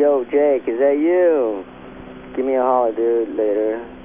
Yo, Jake, is that you? Give me a holler, dude, later.